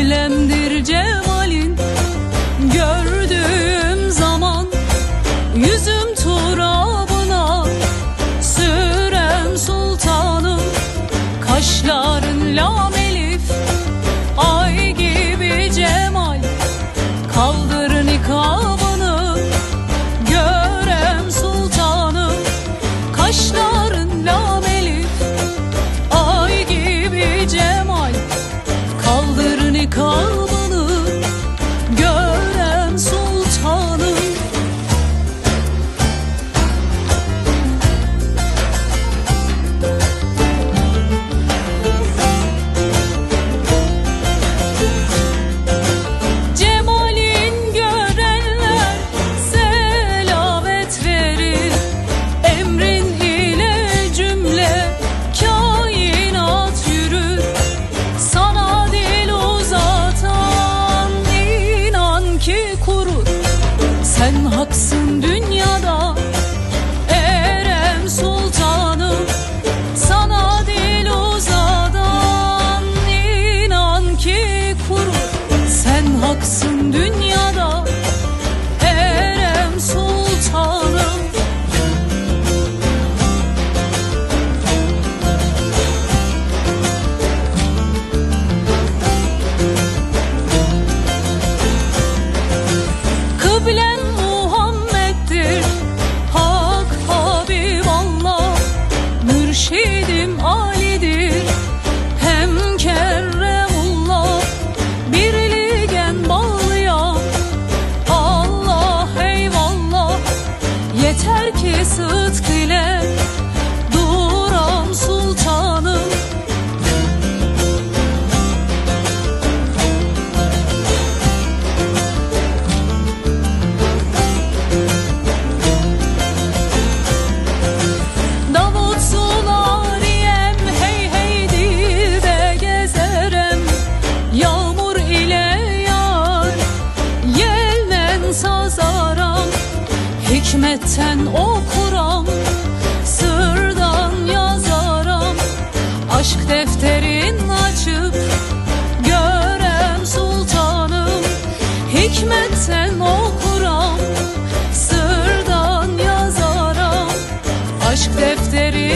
kıblemdir cemalin. Gördüğüm zaman yüzüm turabına Sürem sultanım kaşların lam elif Ay gibi cemal. Kaldır nikabı call nazaran Hikmetten okuram Sırdan yazaram Aşk defterin açıp Görem sultanım Hikmetten okuram Sırdan yazaram Aşk defterin